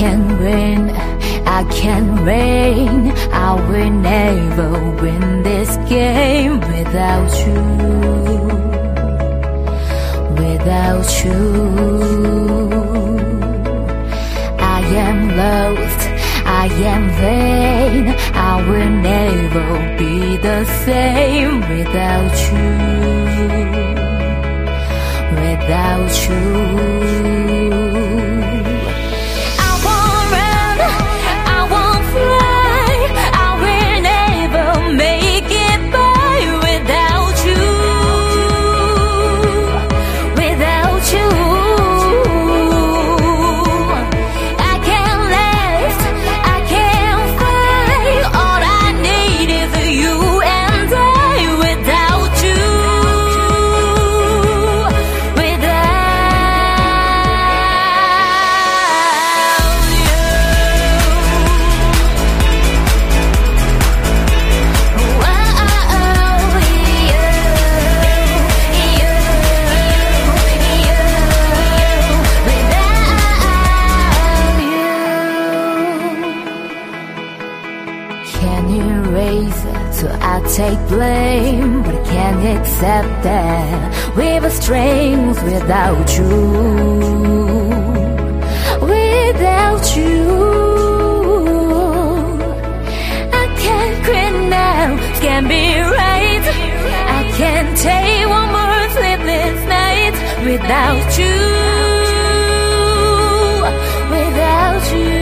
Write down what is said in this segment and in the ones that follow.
can win, I can reign. I will never win this game without you. Without you, I am lost, I am vain. I will never be the same without you. Without you. Erase so I take blame, but I can't accept that we were strings without you. Without you, I can't quit now. Can't be right. I can't take one more sleepless night without you. Without you.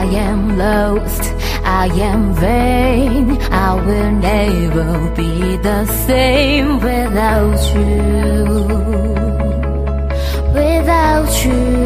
I am lost, I am vain. I will never be the same without you. Without you,